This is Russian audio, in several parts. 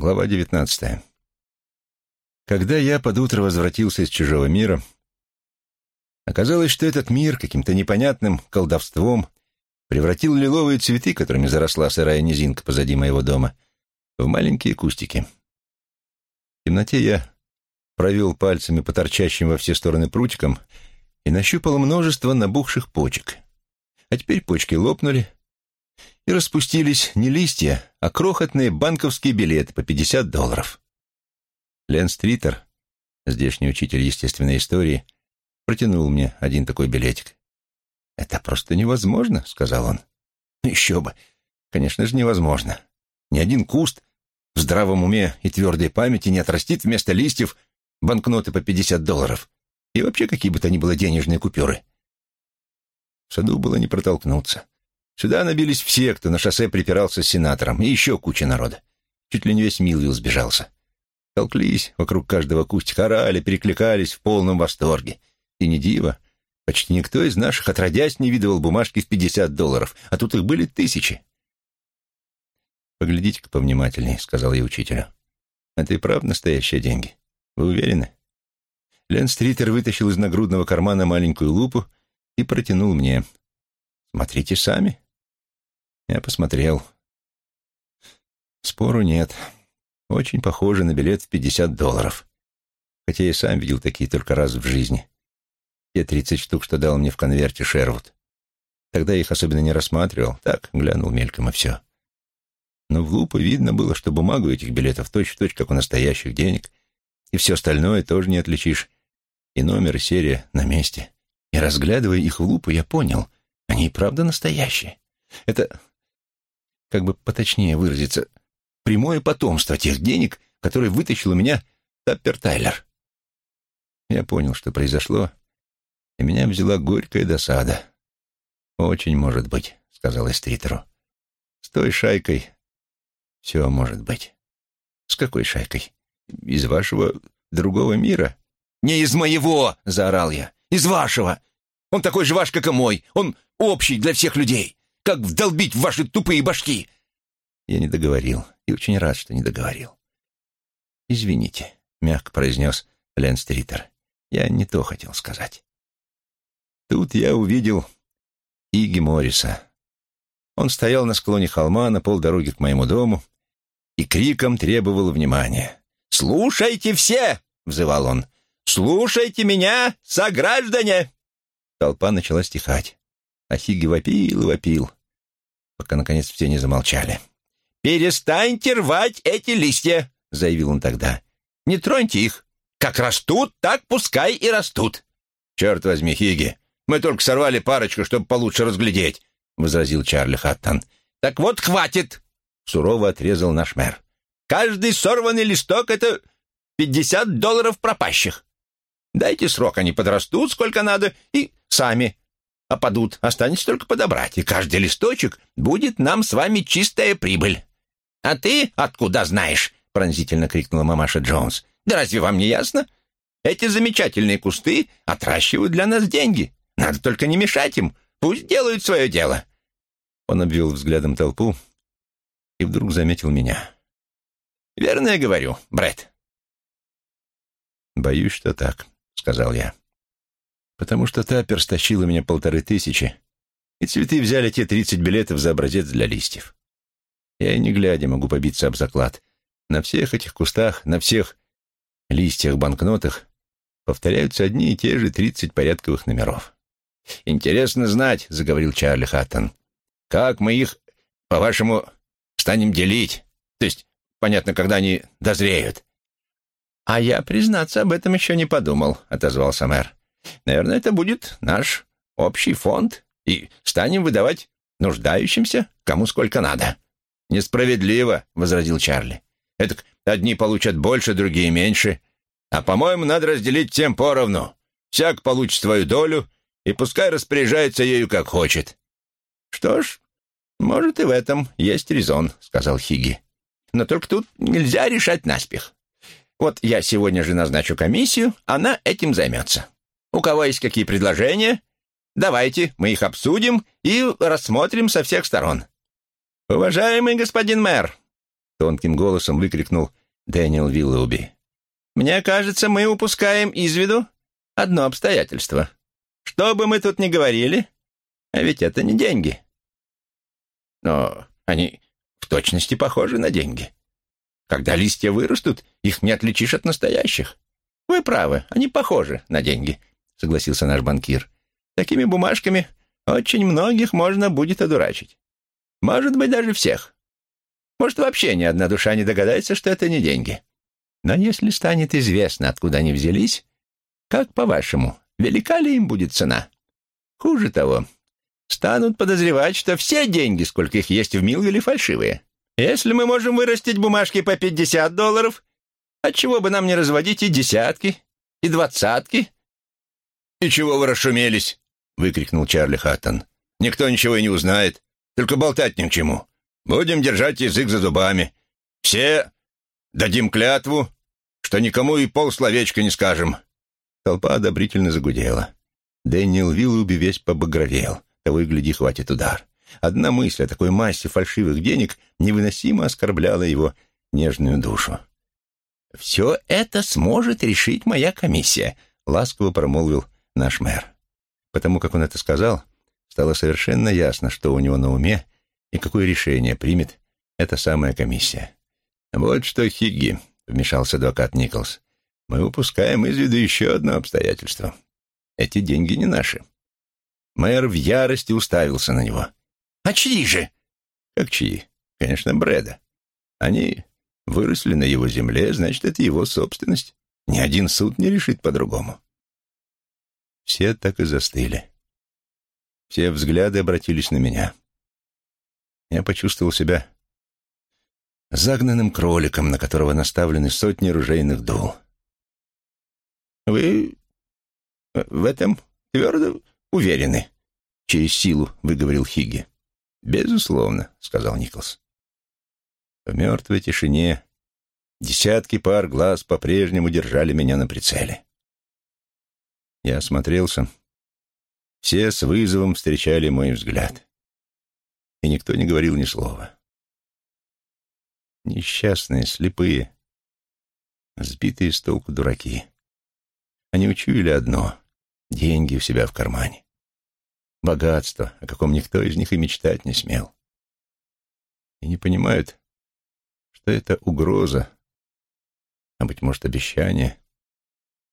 Глава девятнадцатая. Когда я под утро возвратился из чужого мира, оказалось, что этот мир каким-то непонятным колдовством превратил лиловые цветы, которыми заросла сырая низинка позади моего дома, в маленькие кустики. В темноте я провел пальцами по торчащим во все стороны прутикам и нащупал множество набухших почек. А теперь почки лопнули, и распустились не листья, а крохотные банковские билеты по 50 долларов. Лен Стритер, здешний учитель естественной истории, протянул мне один такой билетик. «Это просто невозможно», — сказал он. «Еще бы! Конечно же, невозможно. Ни один куст в здравом уме и твердой памяти не отрастит вместо листьев банкноты по 50 долларов и вообще какие бы то ни было денежные купюры». В саду было не протолкнуться. Сюда набились все, кто на шоссе припирался с сенатором, и еще куча народа. Чуть ли не весь Милвилл сбежался. Толклись вокруг каждого кустика, орали, перекликались в полном восторге. И не диво, почти никто из наших, отродясь, не видывал бумажки в пятьдесят долларов, а тут их были тысячи. «Поглядите-ка повнимательней», — сказал я учителю. «Это и правда настоящие деньги. Вы уверены?» Лен Стритер вытащил из нагрудного кармана маленькую лупу и протянул мне. «Смотрите сами». Я посмотрел. Спору нет. Очень похоже на билет в 50 долларов. Хотя я сам видел такие только раз в жизни. Те 30 штук, что дал мне в конверте Шервуд. Тогда я их особенно не рассматривал. Так, глянул мельком и все. Но в лупу видно было, что бумагу этих билетов точь-в-точь, как у настоящих денег. И все остальное тоже не отличишь. И номер, и серия на месте. И разглядывая их в лупу, я понял, они и правда настоящие. Это как бы поточнее выразиться, прямое потомство тех денег, которые вытащил у меня Таппер Тайлер. Я понял, что произошло, и меня взяла горькая досада. «Очень может быть», — сказал Эстритеру. «С той шайкой все может быть». «С какой шайкой? Из вашего другого мира?» «Не из моего!» — заорал я. «Из вашего! Он такой же ваш, как и мой! Он общий для всех людей! Как вдолбить в ваши тупые башки?» Я не договорил, и очень рад, что не договорил. «Извините», — мягко произнес Лен Стритер. «Я не то хотел сказать». Тут я увидел Иги Морриса. Он стоял на склоне холма на полдороги к моему дому и криком требовал внимания. «Слушайте все!» — взывал он. «Слушайте меня, сограждане!» Толпа начала стихать, а Хиги вопил и вопил пока, наконец, все не замолчали. «Перестаньте рвать эти листья!» — заявил он тогда. «Не троньте их! Как растут, так пускай и растут!» «Черт возьми, Хиги, мы только сорвали парочку, чтобы получше разглядеть!» — возразил Чарли Хаттон. «Так вот, хватит!» — сурово отрезал наш мэр. «Каждый сорванный листок — это пятьдесят долларов пропащих. Дайте срок, они подрастут сколько надо и сами опадут, останется только подобрать, и каждый листочек будет нам с вами чистая прибыль. А ты откуда знаешь? пронзительно крикнула мамаша Джонс. Да разве вам не ясно? Эти замечательные кусты отращивают для нас деньги. Надо только не мешать им. Пусть делают свое дело. Он обвел взглядом толпу и вдруг заметил меня. «Верно я говорю, Брэд?» «Боюсь, что так», — сказал я потому что Таппер у меня полторы тысячи, и цветы взяли те тридцать билетов за образец для листьев. Я, не глядя, могу побиться об заклад. На всех этих кустах, на всех листьях-банкнотах повторяются одни и те же тридцать порядковых номеров. «Интересно знать», — заговорил Чарли Хаттон, — «как мы их, по-вашему, станем делить? То есть, понятно, когда они дозреют». «А я, признаться, об этом еще не подумал», — отозвался мэр. Наверное, это будет наш общий фонд, и станем выдавать нуждающимся, кому сколько надо». «Несправедливо», — возразил Чарли. «Это одни получат больше, другие меньше. А, по-моему, надо разделить всем поровну. Всяк получит свою долю, и пускай распоряжается ею как хочет». «Что ж, может, и в этом есть резон», — сказал Хиги. «Но только тут нельзя решать наспех. Вот я сегодня же назначу комиссию, она этим займется. У кого есть какие предложения? Давайте, мы их обсудим и рассмотрим со всех сторон. Уважаемый господин мэр, тонким голосом выкрикнул Дэниел Виллоуби. «Мне кажется, мы упускаем из виду одно обстоятельство. Что бы мы тут ни говорили, а ведь это не деньги. Но они в точности похожи на деньги. Когда листья вырастут, их не отличишь от настоящих. Вы правы, они похожи на деньги, согласился наш банкир. Такими бумажками очень многих можно будет одурачить. Может быть, даже всех. Может, вообще ни одна душа не догадается, что это не деньги. Но если станет известно, откуда они взялись, как, по-вашему, велика ли им будет цена? Хуже того, станут подозревать, что все деньги, сколько их есть в Милвилле, фальшивые. Если мы можем вырастить бумажки по 50 долларов, отчего бы нам не разводить и десятки, и двадцатки?» «И чего вы расшумелись?» — выкрикнул Чарли Хаттон. «Никто ничего и не узнает. Только болтать ни к чему. Будем держать язык за зубами. Все дадим клятву, что никому и полсловечка не скажем». Толпа одобрительно загудела. Дэниел Виллуби весь побагровел. Того и гляди, хватит удар. Одна мысль о такой массе фальшивых денег невыносимо оскорбляла его нежную душу. «Все это сможет решить моя комиссия», — ласково промолвил наш мэр. Потому как он это сказал, стало совершенно ясно, что у него на уме и какое решение примет эта самая комиссия. «Вот что, Хигги», — вмешался адвокат Николс, — «мы упускаем из виду еще одно обстоятельство. Эти деньги не наши». Мэр в ярости уставился на него. «А чьи же?» «Как чьи? Конечно, Брэда. Они выросли на его земле, значит, это его собственность. Ни один суд не решит по-другому». Все так и застыли. Все взгляды обратились на меня. Я почувствовал себя загнанным кроликом, на которого наставлены сотни ружейных дул. «Вы в этом твердо уверены?» — через силу выговорил Хигги. «Безусловно», — сказал Николс. В мертвой тишине десятки пар глаз по-прежнему держали меня на прицеле. Я осмотрелся. Все с вызовом встречали мой взгляд. И никто не говорил ни слова. Несчастные, слепые, сбитые с толку дураки. Они учуяли одно — деньги у себя в кармане. Богатство, о каком никто из них и мечтать не смел. И не понимают, что это угроза, а, быть может, обещание,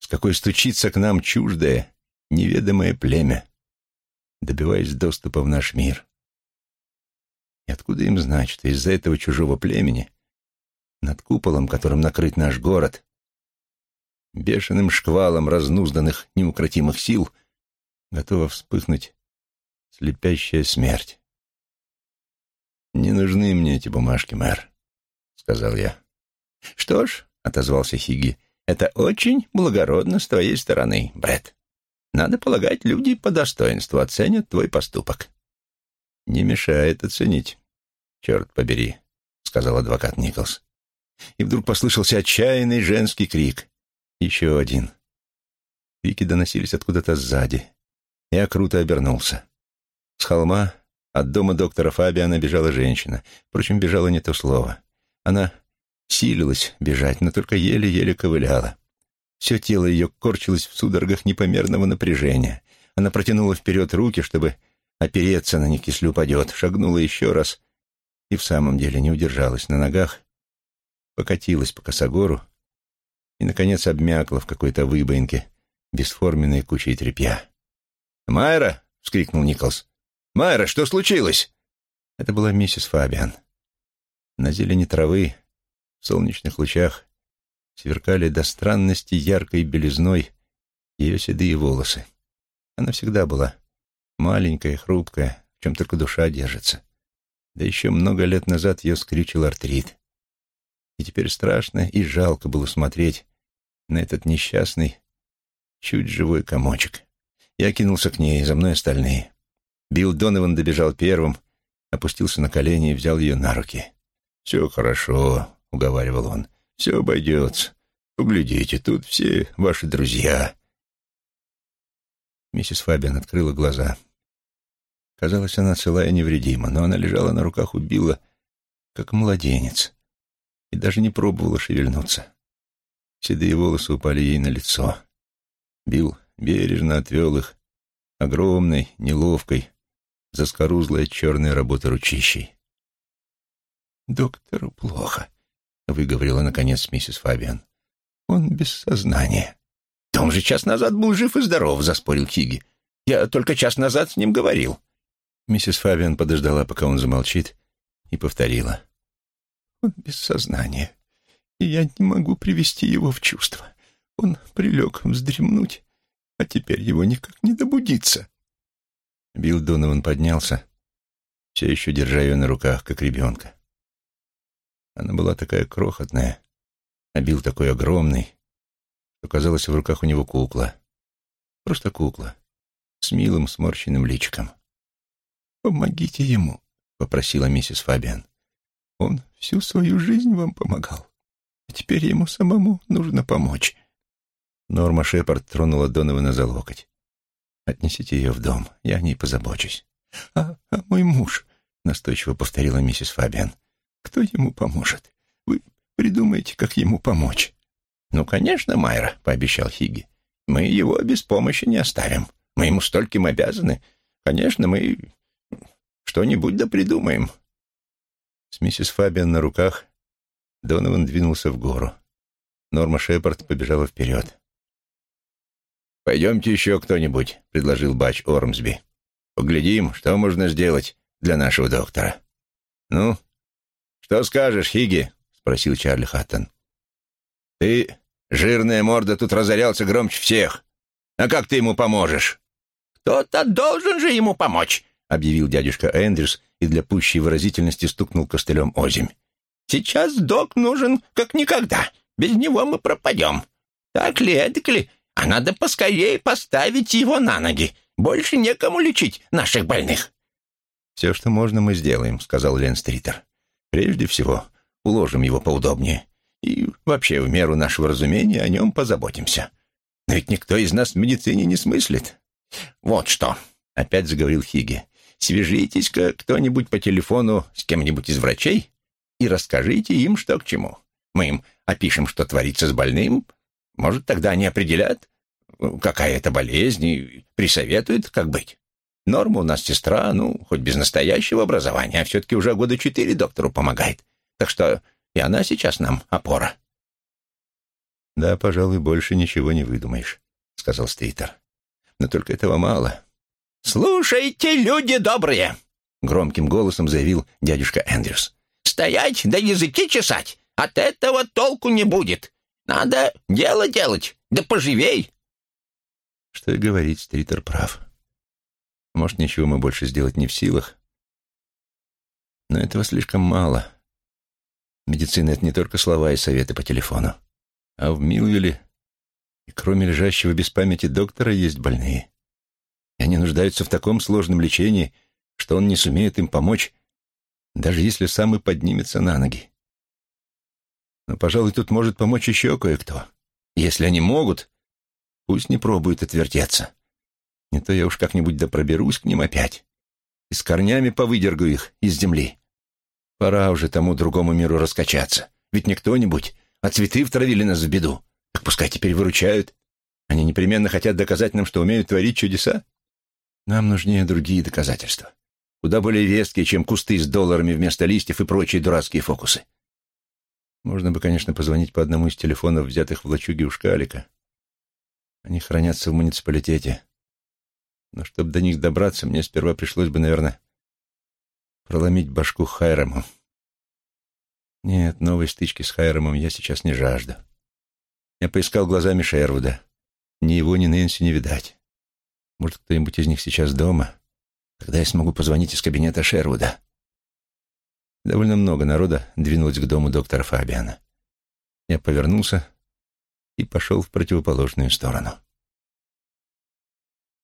с какой стучится к нам чуждое, неведомое племя, добиваясь доступа в наш мир. И откуда им знать, что из-за этого чужого племени над куполом, которым накрыт наш город, бешеным шквалом разнузданных неукротимых сил, готова вспыхнуть слепящая смерть. «Не нужны мне эти бумажки, мэр», — сказал я. «Что ж», — отозвался Хиги, — «это очень благородно с твоей стороны, Брэд. Надо полагать, люди по достоинству оценят твой поступок». «Не мешает оценить, черт побери», — сказал адвокат Николс. И вдруг послышался отчаянный женский крик. Еще один. Крики доносились откуда-то сзади. Я круто обернулся. С холма от дома доктора Фабиана бежала женщина. Впрочем, бежала не то слово. Она силилась бежать, но только еле-еле ковыляла. Все тело ее корчилось в судорогах непомерного напряжения. Она протянула вперед руки, чтобы опереться на них, если упадет, шагнула еще раз и в самом деле не удержалась на ногах, покатилась по косогору и, наконец, обмякла в какой-то выбоинке бесформенной кучей тряпья. «Майра!» — вскрикнул Николс. «Майра, что случилось?» Это была миссис Фабиан. На зелени травы, в солнечных лучах, сверкали до странности яркой белизной ее седые волосы. Она всегда была маленькая, хрупкая, в чем только душа держится. Да еще много лет назад ее скрючил артрит. И теперь страшно и жалко было смотреть на этот несчастный, чуть живой комочек. Я кинулся к ней, за мной остальные. Билл Донован добежал первым, опустился на колени и взял ее на руки. «Все хорошо», — уговаривал он. «Все обойдется. Поглядите, тут все ваши друзья». Миссис Фабиан открыла глаза. Казалось, она целая и невредима, но она лежала на руках у Билла, как младенец, даже не пробовала шевельнуться. Седые волосы упали ей на лицо. Билл бережно отвел их огромной, неловкой, заскорузлой черной работы ручищей. «Доктору плохо», — выговорила, наконец, миссис Фабиан. «Он без сознания». «Да он же час назад был жив и здоров», — заспорил Хиги. «Я только час назад с ним говорил». Миссис Фабиан подождала, пока он замолчит, и повторила. «Он без сознания, и я не могу привести его в чувство. Он прилег вздремнуть, а теперь его никак не добудиться». Билл Донован поднялся, все еще держа ее на руках, как ребенка. Она была такая крохотная, а Билл такой огромный, что казалось в руках у него кукла. Просто кукла, с милым сморщенным личиком. «Помогите ему», — попросила миссис Фабиан. «Он всю свою жизнь вам помогал, а теперь ему самому нужно помочь». Норма Шепард тронула Донована за локоть. «Отнесите ее в дом, я о ней позабочусь». «А, а мой муж», — настойчиво повторила миссис Фабиан, — «кто ему поможет? Вы придумаете, как ему помочь». «Ну, конечно, Майра», — пообещал Хиги. «Мы его без помощи не оставим. Мы ему стольким обязаны. Конечно, мы что-нибудь да придумаем». С миссис Фабиан на руках Донован двинулся в гору. Норма Шепард побежала вперед. «Пойдемте еще кто-нибудь», — предложил Бач Ормсби. «Поглядим, что можно сделать для нашего доктора». «Ну, что скажешь, Хиги?» — спросил Чарли Хаттон. «Ты, жирная морда, тут разорялся громче всех. А как ты ему поможешь?» «Кто-то должен же ему помочь», — объявил дядюшка Эндрюс и для пущей выразительности стукнул костылем озимь. «Сейчас док нужен как никогда. Без него мы пропадем. Так ли, эдак ли? А надо поскорее поставить его на ноги. Больше некому лечить наших больных». «Все, что можно, мы сделаем», — сказал Лен Стритер. «Прежде всего, уложим его поудобнее. И вообще, в меру нашего разумения, о нем позаботимся. Но ведь никто из нас в медицине не смыслит». «Вот что», — опять заговорил Хиги. «Свяжитесь-ка кто-нибудь по телефону с кем-нибудь из врачей и расскажите им, что к чему. Мы им опишем, что творится с больным. Может, тогда они определят, какая это болезнь, и присоветуют, как быть. Норма у нас сестра, ну, хоть без настоящего образования, а все-таки уже года четыре доктору помогает. Так что и она сейчас нам опора. «Да, пожалуй, больше ничего не выдумаешь», — сказал Стритер. «Но только этого мало». «Слушайте, люди добрые!» — громким голосом заявил дядюшка Эндрюс. «Стоять да языки чесать! От этого толку не будет! Надо дело делать, да поживей!» Что и говорить, Стритер прав. Может, ничего мы больше сделать не в силах, но этого слишком мало. Медицина — это не только слова и советы по телефону. А в Милвилле, и кроме лежащего без памяти доктора, есть больные. И они нуждаются в таком сложном лечении, что он не сумеет им помочь, даже если сам и поднимется на ноги. Но, пожалуй, тут может помочь еще кое-кто. Если они могут, пусть не пробуют отвертеться. Не то я уж как-нибудь да проберусь к ним опять и с корнями повыдергаю их из земли. Пора уже тому другому миру раскачаться. Ведь не кто-нибудь, а цветы втравили нас в беду. Так пускай теперь выручают. Они непременно хотят доказать нам, что умеют творить чудеса. Нам нужнее другие доказательства. Куда более веские, чем кусты с долларами вместо листьев и прочие дурацкие фокусы. Можно бы, конечно, позвонить по одному из телефонов, взятых в лачуге у Шкалика. Они хранятся в муниципалитете. Но чтобы до них добраться, мне сперва пришлось бы, наверное, проломить башку Хайраму. Нет, новой стычки с Хайрамом я сейчас не жажду. Я поискал глазами Шервуда. Ни его, ни Нэнси не видать. Может, кто-нибудь из них сейчас дома? Тогда я смогу позвонить из кабинета Шервуда. Довольно много народа двинулось к дому доктора Фабиана. Я повернулся и пошел в противоположную сторону.